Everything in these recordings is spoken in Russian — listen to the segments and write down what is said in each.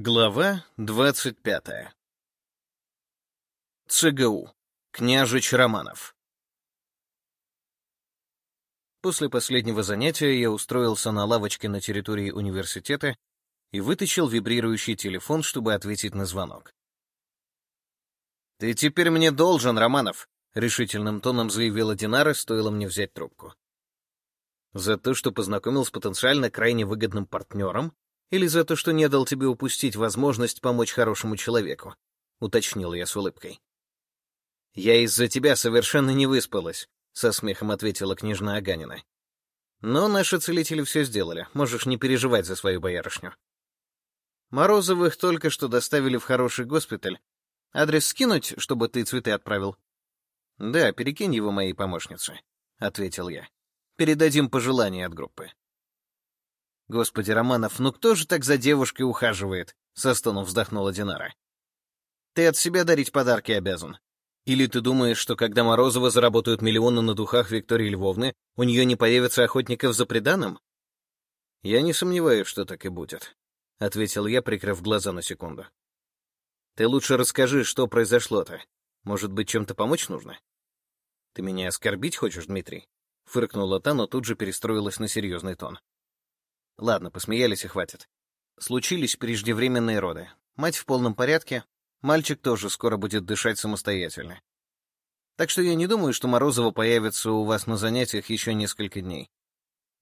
Глава двадцать пятая. ЦГУ. Княжич Романов. После последнего занятия я устроился на лавочке на территории университета и вытащил вибрирующий телефон, чтобы ответить на звонок. «Ты теперь мне должен, Романов», — решительным тоном заявила Динара, стоило мне взять трубку. «За то, что познакомил с потенциально крайне выгодным партнером или за то, что не дал тебе упустить возможность помочь хорошему человеку?» — уточнил я с улыбкой. «Я из-за тебя совершенно не выспалась», — со смехом ответила княжна Аганина. «Но наши целители все сделали, можешь не переживать за свою боярышню». Морозовых только что доставили в хороший госпиталь. Адрес скинуть, чтобы ты цветы отправил? Да, перекинь его моей помощнице, — ответил я. Передадим пожелания от группы. Господи, Романов, ну кто же так за девушкой ухаживает? Со стоном вздохнула Динара. Ты от себя дарить подарки обязан. Или ты думаешь, что когда Морозова заработают миллионы на духах Виктории Львовны, у нее не появится охотников за преданным? Я не сомневаюсь, что так и будет, — ответил я, прикрыв глаза на секунду. Ты лучше расскажи, что произошло-то. Может быть, чем-то помочь нужно? Ты меня оскорбить хочешь, Дмитрий? Фыркнула та, но тут же перестроилась на серьезный тон. Ладно, посмеялись и хватит. Случились преждевременные роды. Мать в полном порядке, мальчик тоже скоро будет дышать самостоятельно. Так что я не думаю, что Морозова появится у вас на занятиях еще несколько дней.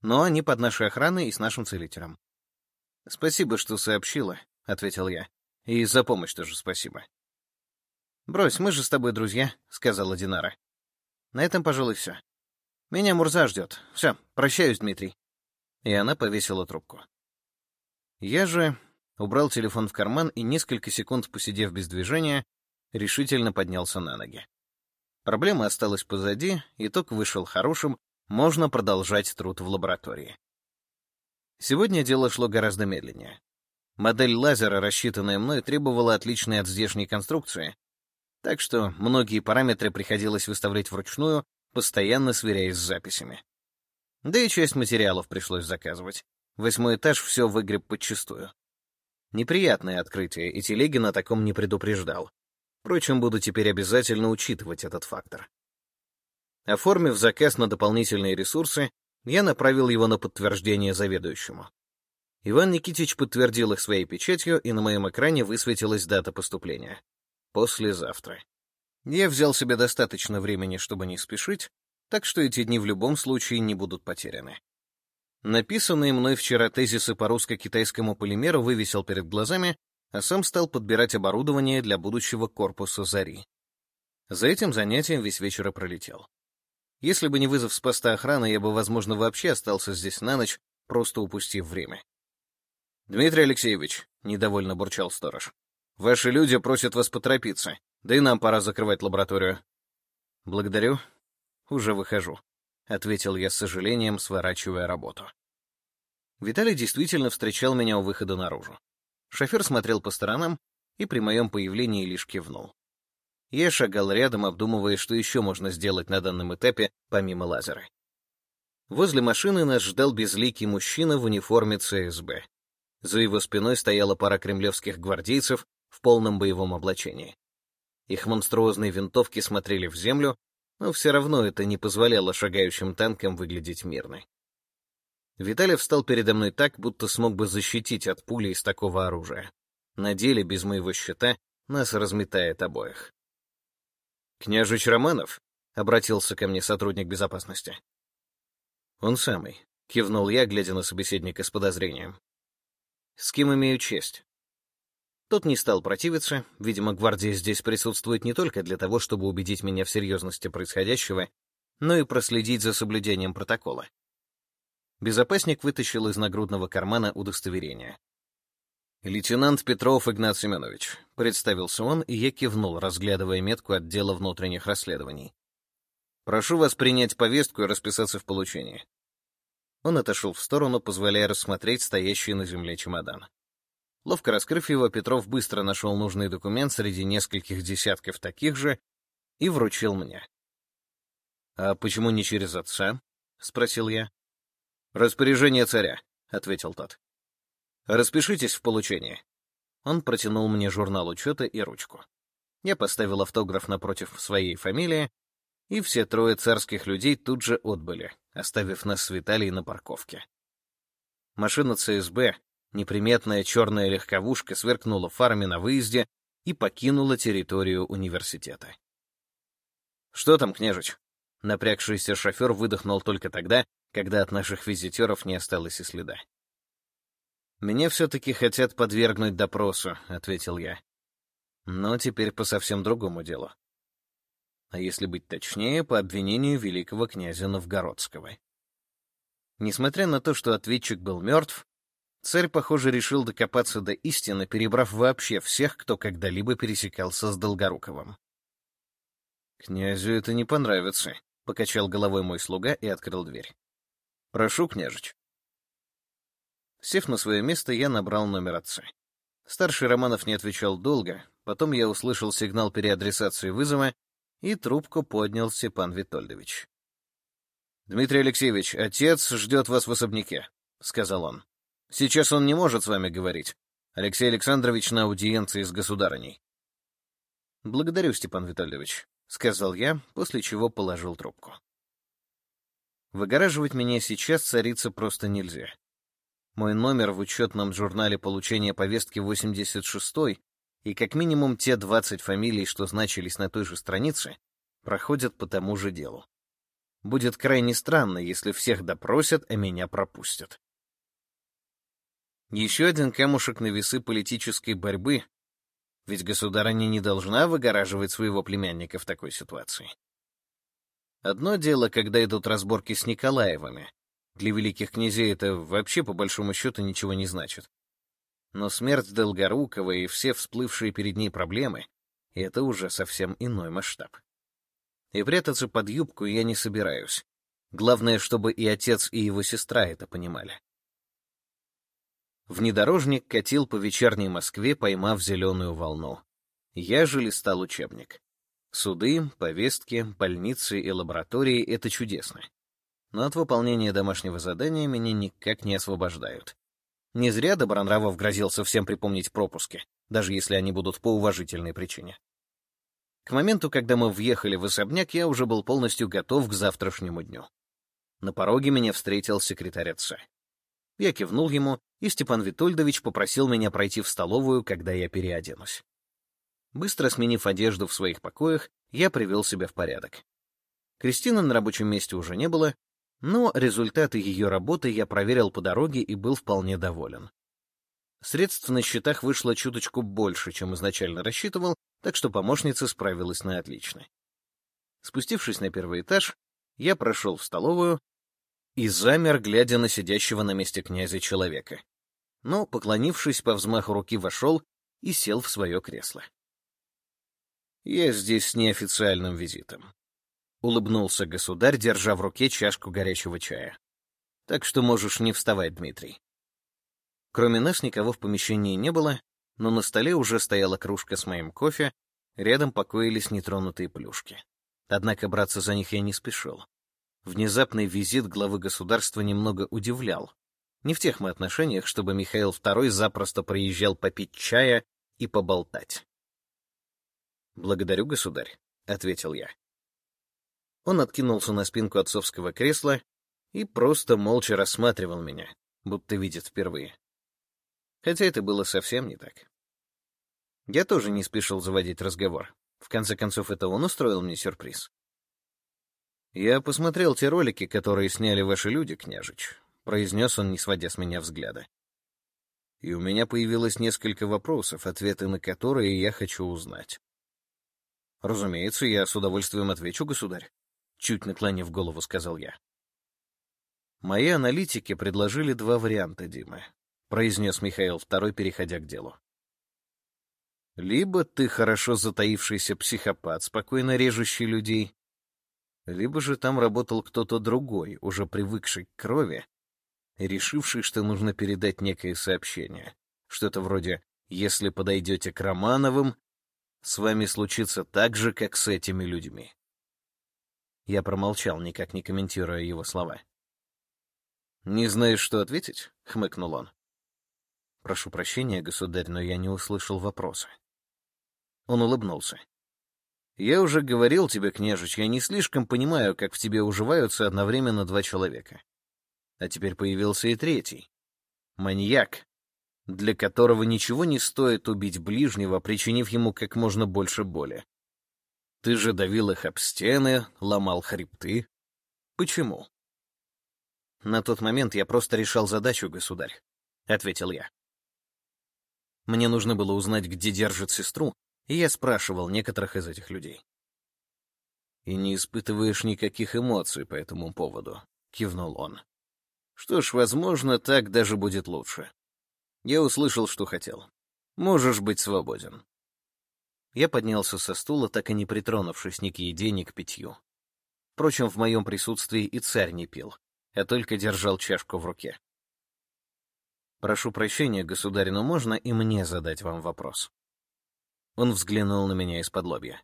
Но они под нашей охраной и с нашим целителем. «Спасибо, что сообщила», — ответил я. «И за помощь тоже спасибо». «Брось, мы же с тобой друзья», — сказала Динара. «На этом, пожалуй, все. Меня Мурза ждет. Все, прощаюсь, Дмитрий» и она повесила трубку. Я же убрал телефон в карман и, несколько секунд посидев без движения, решительно поднялся на ноги. Проблема осталась позади, итог вышел хорошим, можно продолжать труд в лаборатории. Сегодня дело шло гораздо медленнее. Модель лазера, рассчитанная мной, требовала отличной от здешней конструкции, так что многие параметры приходилось выставлять вручную, постоянно сверяясь с записями. Да и часть материалов пришлось заказывать. Восьмой этаж все выгреб подчистую. Неприятное открытие, и Телегин о таком не предупреждал. Впрочем, буду теперь обязательно учитывать этот фактор. Оформив заказ на дополнительные ресурсы, я направил его на подтверждение заведующему. Иван Никитич подтвердил их своей печатью, и на моем экране высветилась дата поступления. Послезавтра. Я взял себе достаточно времени, чтобы не спешить, так что эти дни в любом случае не будут потеряны. Написанные мной вчера тезисы по русско-китайскому полимеру вывесил перед глазами, а сам стал подбирать оборудование для будущего корпуса «Зари». За этим занятием весь вечер и пролетел. Если бы не вызов с поста охраны, я бы, возможно, вообще остался здесь на ночь, просто упустив время. «Дмитрий Алексеевич», — недовольно бурчал сторож, — «ваши люди просят вас поторопиться, да и нам пора закрывать лабораторию». «Благодарю», «Уже выхожу», — ответил я с сожалением, сворачивая работу. Виталий действительно встречал меня у выхода наружу. Шофер смотрел по сторонам и при моем появлении лишь кивнул. Я шагал рядом, обдумывая, что еще можно сделать на данном этапе, помимо лазера. Возле машины нас ждал безликий мужчина в униформе ЦСБ. За его спиной стояла пара кремлевских гвардейцев в полном боевом облачении. Их монструозные винтовки смотрели в землю, но все равно это не позволяло шагающим танкам выглядеть мирно. Виталий встал передо мной так, будто смог бы защитить от пули из такого оружия. На деле, без моего щита, нас разметает обоих. «Княжич Романов?» — обратился ко мне сотрудник безопасности. «Он самый», — кивнул я, глядя на собеседника с подозрением. «С кем имею честь?» Тот не стал противиться, видимо, гвардия здесь присутствует не только для того, чтобы убедить меня в серьезности происходящего, но и проследить за соблюдением протокола. Безопасник вытащил из нагрудного кармана удостоверение. «Лейтенант Петров Игнат Семенович», — представился он, и я кивнул, разглядывая метку отдела внутренних расследований. «Прошу вас принять повестку и расписаться в получении». Он отошел в сторону, позволяя рассмотреть стоящий на земле чемодан. Ловко раскрыв его, Петров быстро нашел нужный документ среди нескольких десятков таких же и вручил мне. «А почему не через отца?» — спросил я. «Распоряжение царя», — ответил тот. «Распишитесь в получении». Он протянул мне журнал учета и ручку. Я поставил автограф напротив своей фамилии, и все трое царских людей тут же отбыли, оставив нас с Виталией на парковке. Машина ЦСБ, неприметная черная легковушка, сверкнула фарами на выезде и покинула территорию университета. «Что там, княжич?» Напрягшийся шофер выдохнул только тогда, когда от наших визитеров не осталось и следа. «Меня все-таки хотят подвергнуть допросу», — ответил я. Но теперь по совсем другому делу. А если быть точнее, по обвинению великого князя Новгородского. Несмотря на то, что ответчик был мертв, царь, похоже, решил докопаться до истины, перебрав вообще всех, кто когда-либо пересекался с Долгоруковым. «Князю это не понравится», — покачал головой мой слуга и открыл дверь. «Прошу, княжич». Сев на свое место, я набрал номер отца. Старший Романов не отвечал долго, потом я услышал сигнал переадресации вызова, и трубку поднял Степан Витольдович. «Дмитрий Алексеевич, отец ждет вас в особняке», — сказал он. «Сейчас он не может с вами говорить. Алексей Александрович на аудиенции с государыней». «Благодарю, Степан Витольдович», — сказал я, после чего положил трубку. Выгораживать меня сейчас царица просто нельзя. Мой номер в учетном журнале получения повестки 86 и как минимум те 20 фамилий, что значились на той же странице, проходят по тому же делу. Будет крайне странно, если всех допросят, а меня пропустят. Еще один камушек на весы политической борьбы, ведь государыня не должна выгораживать своего племянника в такой ситуации. Одно дело, когда идут разборки с Николаевыми, для великих князей это вообще по большому счету ничего не значит. Но смерть Долгорукова и все всплывшие перед ней проблемы — это уже совсем иной масштаб. И прятаться под юбку я не собираюсь. Главное, чтобы и отец, и его сестра это понимали. Внедорожник катил по вечерней Москве, поймав зеленую волну. Я же листал учебник. Суды, повестки, больницы и лаборатории — это чудесно но от выполнения домашнего задания меня никак не освобождают. Не зря Добронравов грозился всем припомнить пропуски, даже если они будут по уважительной причине. К моменту, когда мы въехали в особняк, я уже был полностью готов к завтрашнему дню. На пороге меня встретил секретарь отца. Я кивнул ему, и Степан Витольдович попросил меня пройти в столовую, когда я переоденусь. Быстро сменив одежду в своих покоях, я привел себя в порядок. Кристины на рабочем месте уже не было, но результаты ее работы я проверил по дороге и был вполне доволен. Средств на счетах вышло чуточку больше, чем изначально рассчитывал, так что помощница справилась на отлично. Спустившись на первый этаж, я прошел в столовую и замер, глядя на сидящего на месте князя человека. Но, поклонившись по взмаху руки, вошел и сел в свое кресло. Я здесь с неофициальным визитом. — улыбнулся государь, держа в руке чашку горячего чая. «Так что можешь не вставать, Дмитрий». Кроме нас никого в помещении не было, но на столе уже стояла кружка с моим кофе, рядом покоились нетронутые плюшки. Однако браться за них я не спешил. Внезапный визит главы государства немного удивлял. Не в тех мы отношениях, чтобы Михаил II запросто приезжал попить чая и поболтать. «Благодарю, государь», — ответил я. Он откинулся на спинку отцовского кресла и просто молча рассматривал меня, будто видит впервые. Хотя это было совсем не так. Я тоже не спешил заводить разговор. В конце концов, это он устроил мне сюрприз. «Я посмотрел те ролики, которые сняли ваши люди, княжич», — произнес он, не сводя с меня взгляда. «И у меня появилось несколько вопросов, ответы на которые я хочу узнать». «Разумеется, я с удовольствием отвечу, государь», чуть наклонив голову, сказал я. Мои аналитики предложили два варианта, Дима, произнес Михаил II, переходя к делу. Либо ты хорошо затаившийся психопат, спокойно режущий людей, либо же там работал кто-то другой, уже привыкший к крови, решивший, что нужно передать некое сообщение. Что-то вроде «Если подойдете к Романовым, с вами случится так же, как с этими людьми». Я промолчал, никак не комментируя его слова. «Не знаешь, что ответить?» — хмыкнул он. Прошу прощения, государь, но я не услышал вопроса. Он улыбнулся. Я уже говорил тебе, княжич, я не слишком понимаю, как в тебе уживаются одновременно два человека. А теперь появился и третий. Маньяк, для которого ничего не стоит убить ближнего, причинив ему как можно больше боли. Ты же давил их об стены, ломал хребты. Почему? На тот момент я просто решал задачу, государь, — ответил я. Мне нужно было узнать, где держит сестру, и я спрашивал некоторых из этих людей. «И не испытываешь никаких эмоций по этому поводу», — кивнул он. «Что ж, возможно, так даже будет лучше. Я услышал, что хотел. Можешь быть свободен». Я поднялся со стула, так и не притронувшись ни к еде, ни к питью. Впрочем, в моем присутствии и царь не пил, а только держал чашку в руке. «Прошу прощения, государь, но можно и мне задать вам вопрос?» Он взглянул на меня из-под лобья.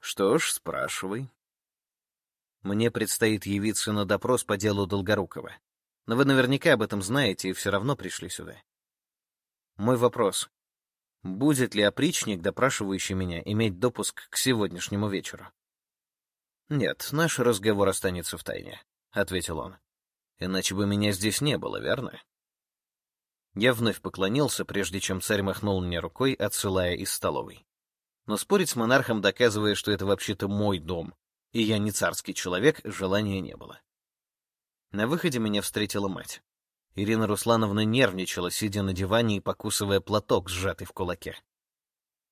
«Что ж, спрашивай». «Мне предстоит явиться на допрос по делу Долгорукова. Но вы наверняка об этом знаете и все равно пришли сюда. Мой вопрос. Будет ли опричник, допрашивающий меня, иметь допуск к сегодняшнему вечеру?» «Нет, наш разговор останется в тайне», — ответил он. «Иначе бы меня здесь не было, верно?» Я вновь поклонился, прежде чем царь махнул мне рукой, отсылая из столовой. Но спорить с монархом, доказывая, что это вообще-то мой дом, и я не царский человек, желания не было. На выходе меня встретила мать. Ирина Руслановна нервничала, сидя на диване и покусывая платок, сжатый в кулаке.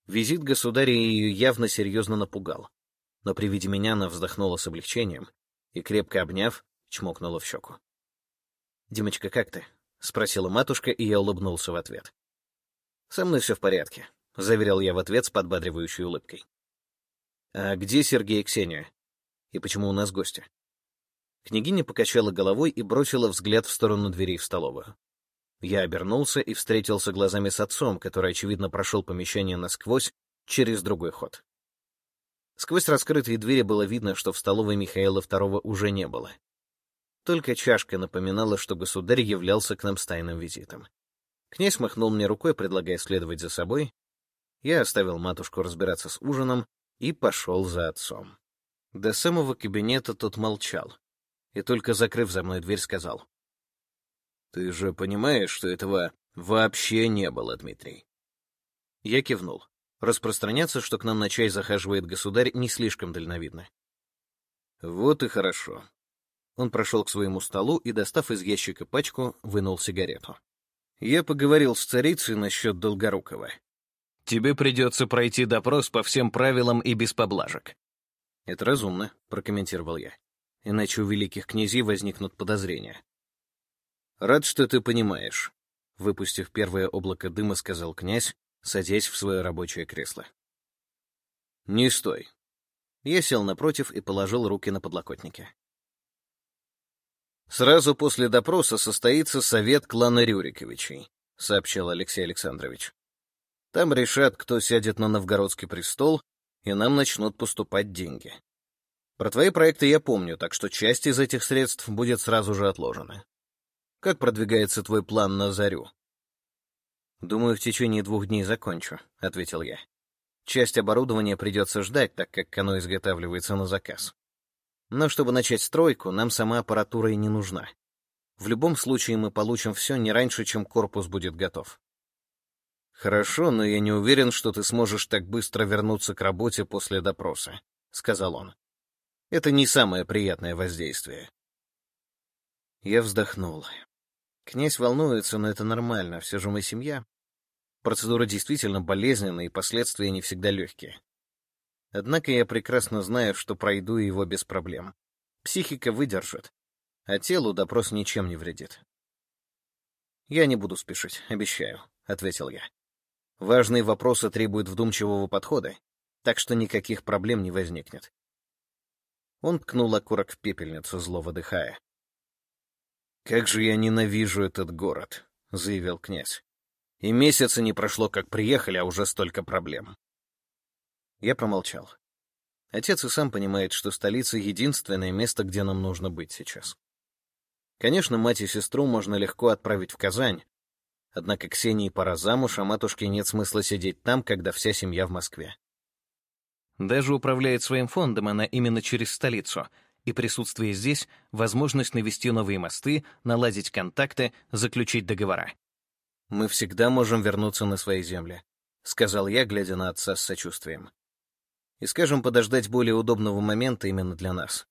Визит государя ее явно серьезно напугал, но при виде меня она вздохнула с облегчением и, крепко обняв, чмокнула в щеку. «Димочка, как ты?» — спросила матушка, и я улыбнулся в ответ. «Со мной все в порядке», — заверил я в ответ с подбадривающей улыбкой. «А где Сергей и Ксения? И почему у нас гости?» Княгиня покачала головой и бросила взгляд в сторону дверей в столовую. Я обернулся и встретился глазами с отцом, который, очевидно, прошел помещение насквозь через другой ход. Сквозь раскрытые двери было видно, что в столовой Михаила II уже не было. Только чашка напоминала, что государь являлся к нам с тайным визитом. Князь махнул мне рукой, предлагая следовать за собой. Я оставил матушку разбираться с ужином и пошел за отцом. До самого кабинета тот молчал, и только закрыв за мной дверь, сказал. «Ты же понимаешь, что этого вообще не было, Дмитрий?» Я кивнул. Распространяться, что к нам на чай захаживает государь, не слишком дальновидно. «Вот и хорошо. Он прошел к своему столу и, достав из ящика пачку, вынул сигарету. «Я поговорил с царицей насчет Долгорукова. Тебе придется пройти допрос по всем правилам и без поблажек». «Это разумно», — прокомментировал я. «Иначе у великих князей возникнут подозрения». «Рад, что ты понимаешь», — выпустив первое облако дыма, сказал князь, садясь в свое рабочее кресло. «Не стой». Я сел напротив и положил руки на подлокотники. «Сразу после допроса состоится совет клана Рюриковичей», — сообщил Алексей Александрович. «Там решат, кто сядет на новгородский престол, и нам начнут поступать деньги. Про твои проекты я помню, так что часть из этих средств будет сразу же отложена. Как продвигается твой план на зарю?» «Думаю, в течение двух дней закончу», — ответил я. «Часть оборудования придется ждать, так как оно изготавливается на заказ. Но чтобы начать стройку, нам сама аппаратура и не нужна. В любом случае мы получим все не раньше, чем корпус будет готов. «Хорошо, но я не уверен, что ты сможешь так быстро вернуться к работе после допроса», — сказал он. «Это не самое приятное воздействие». Я вздохнул. Князь волнуется, но это нормально, все же мы семья. Процедура действительно болезненная, и последствия не всегда легкие. Однако я прекрасно знаю, что пройду его без проблем. Психика выдержит, а телу допрос ничем не вредит. «Я не буду спешить, обещаю», — ответил я. «Важные вопросы требуют вдумчивого подхода, так что никаких проблем не возникнет». Он ткнул окурок в пепельницу, зло выдыхая. «Как же я ненавижу этот город», — заявил князь. «И месяца не прошло, как приехали, а уже столько проблем». Я промолчал. Отец и сам понимает, что столица — единственное место, где нам нужно быть сейчас. Конечно, мать и сестру можно легко отправить в Казань, Однако Ксении пора замуж, а матушке нет смысла сидеть там, когда вся семья в Москве. Даже управляет своим фондом она именно через столицу, и присутствие здесь — возможность навести новые мосты, наладить контакты, заключить договора. «Мы всегда можем вернуться на свои земли», — сказал я, глядя на отца с сочувствием. «И скажем, подождать более удобного момента именно для нас.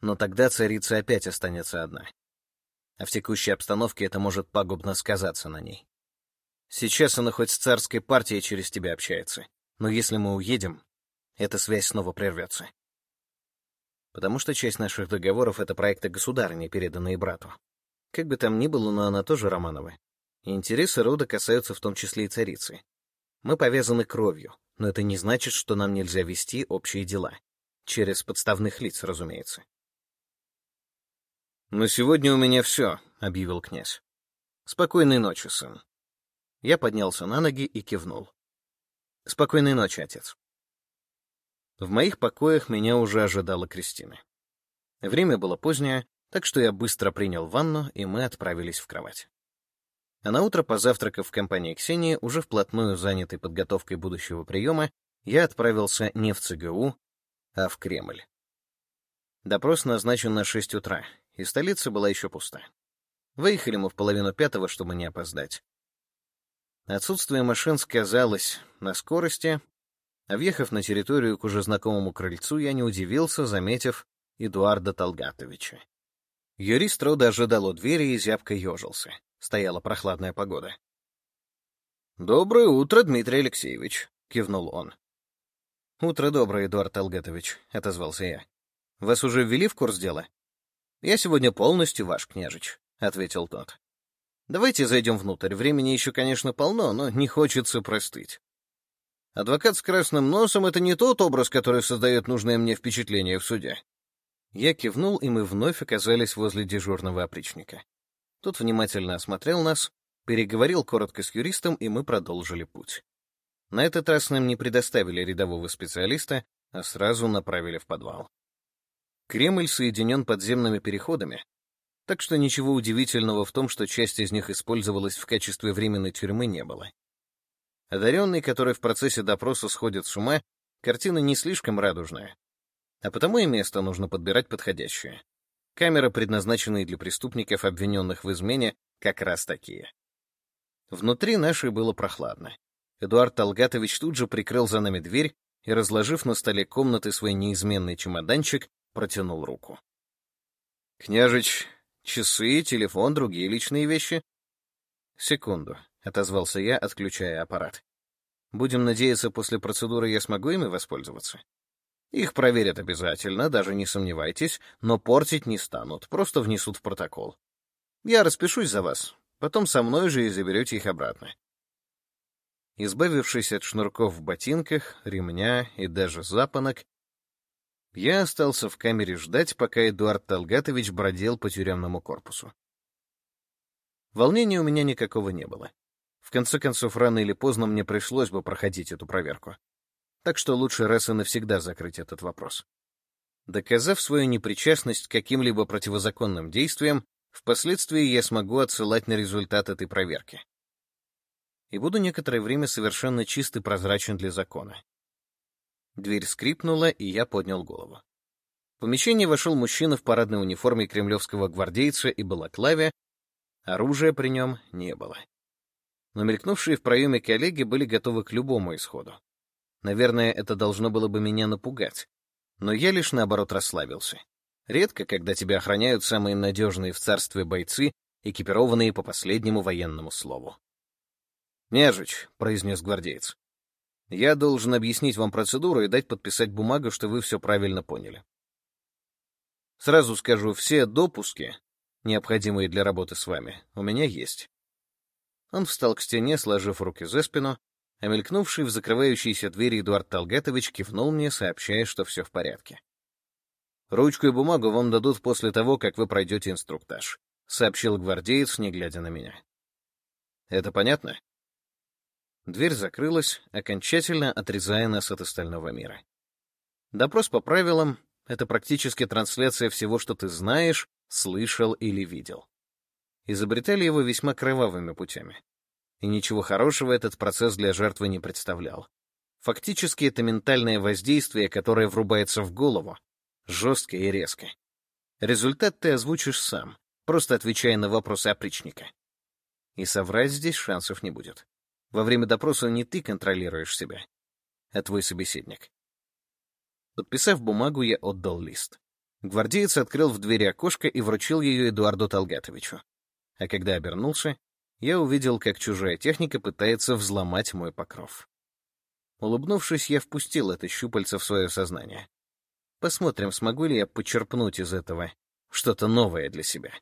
Но тогда царица опять останется одна. А в текущей обстановке это может пагубно сказаться на ней. Сейчас она хоть с царской партией через тебя общается, но если мы уедем, эта связь снова прервется. Потому что часть наших договоров — это проекты государыни, переданные брату. Как бы там ни было, но она тоже Романова. И интересы рода касаются в том числе и царицы. Мы повязаны кровью, но это не значит, что нам нельзя вести общие дела. Через подставных лиц, разумеется. «На сегодня у меня все», — объявил князь. «Спокойной ночи, сын». Я поднялся на ноги и кивнул. «Спокойной ночи, отец». В моих покоях меня уже ожидала Кристина. Время было позднее, так что я быстро принял ванну, и мы отправились в кровать. А на утро, позавтракав в компании Ксении, уже вплотную занятой подготовкой будущего приема, я отправился не в ЦГУ, а в Кремль. Допрос назначен на 6 утра, и столица была еще пуста. Выехали мы в половину пятого, чтобы не опоздать. Отсутствие машин сказалось на скорости, а въехав на территорию к уже знакомому крыльцу, я не удивился, заметив Эдуарда Толгатовича. Юрист рода ожидал у двери и зябко ежился. Стояла прохладная погода. «Доброе утро, Дмитрий Алексеевич», — кивнул он. «Утро доброе, Эдуард Толгатович», — отозвался я. «Вас уже ввели в курс дела?» «Я сегодня полностью ваш, княжич», — ответил тот. «Давайте зайдем внутрь. Времени еще, конечно, полно, но не хочется простыть. Адвокат с красным носом — это не тот образ, который создает нужное мне впечатление в суде». Я кивнул, и мы вновь оказались возле дежурного опричника. Тот внимательно осмотрел нас, переговорил коротко с юристом, и мы продолжили путь. На этот раз нам не предоставили рядового специалиста, а сразу направили в подвал. Кремль соединен подземными переходами, так что ничего удивительного в том, что часть из них использовалась в качестве временной тюрьмы, не было. Одаренный, который в процессе допроса сходит с ума, картина не слишком радужная. А потому и место нужно подбирать подходящее. Камеры, предназначенные для преступников, обвиненных в измене, как раз такие. Внутри нашей было прохладно. Эдуард Талгатович тут же прикрыл за нами дверь и, разложив на столе комнаты свой неизменный чемоданчик, протянул руку. «Княжич, часы, телефон, другие личные вещи?» «Секунду», — отозвался я, отключая аппарат. «Будем надеяться, после процедуры я смогу ими воспользоваться?» «Их проверят обязательно, даже не сомневайтесь, но портить не станут, просто внесут в протокол. Я распишусь за вас, потом со мной же и заберете их обратно». Избавившись от шнурков в ботинках, ремня и даже запонок, я остался в камере ждать, пока Эдуард Талгатович бродил по тюремному корпусу. Волнения у меня никакого не было. В конце концов, рано или поздно мне пришлось бы проходить эту проверку. Так что лучше раз и навсегда закрыть этот вопрос. Доказав свою непричастность к каким-либо противозаконным действиям, впоследствии я смогу отсылать на результат этой проверки. И буду некоторое время совершенно чист и прозрачен для закона. Дверь скрипнула, и я поднял голову. В помещение вошел мужчина в парадной униформе кремлевского гвардейца и балаклаве, оружия при нем не было. Но мелькнувшие в проеме коллеги были готовы к любому исходу. Наверное, это должно было бы меня напугать. Но я лишь наоборот расслабился. Редко, когда тебя охраняют самые надежные в царстве бойцы, экипированные по последнему военному слову. «Нежич», — произнес гвардеец, я должен объяснить вам процедуру и дать подписать бумагу, что вы все правильно поняли. Сразу скажу, все допуски, необходимые для работы с вами, у меня есть. Он встал к стене, сложив руки за спину, а мелькнувший в закрывающейся двери Эдуард Талгатович кивнул мне, сообщая, что все в порядке. «Ручку и бумагу вам дадут после того, как вы пройдете инструктаж», — сообщил гвардеец, не глядя на меня. «Это понятно?» Дверь закрылась, окончательно отрезая нас от остального мира. Допрос по правилам — это практически трансляция всего, что ты знаешь, слышал или видел. Изобретали его весьма кровавыми путями. И ничего хорошего этот процесс для жертвы не представлял. Фактически это ментальное воздействие, которое врубается в голову, жестко и резко. Результат ты озвучишь сам, просто отвечая на вопросы опричника. И соврать здесь шансов не будет. Во время допроса не ты контролируешь себя, а твой собеседник. Подписав бумагу, я отдал лист. Гвардеец открыл в двери окошко и вручил ее Эдуарду Талгатовичу. А когда обернулся, я увидел, как чужая техника пытается взломать мой покров. Улыбнувшись, я впустил это щупальце в свое сознание. Посмотрим, смогу ли я почерпнуть из этого что-то новое для себя.